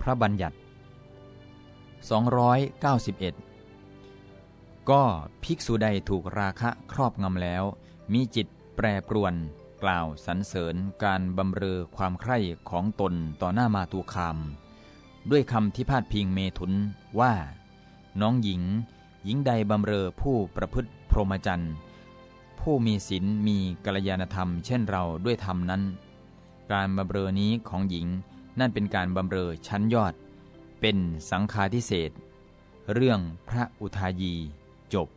พระบัญญัติ 291 ก็ภิกษุใดถูกราคะครอบงำแล้ว มีจิตแปรปรวน กล่าวสรรเสริญการบำเรอความใคร่ของตนต่อหน้ามาตุคามด้วยคำที่พาดพิงเมถุนว่า น้องหญิง หญิงใดบำเรอผู้ประพฤติพรหมจรรย์ผู้มีศีลมีกัลยาณธรรมเช่นเราด้วยธรรมนั้น การบำเรอนี้ของหญิง นั่นเป็นการบำเรอชั้นยอด เป็นสังฆาทิเศษเรื่องพระอุทายีจบ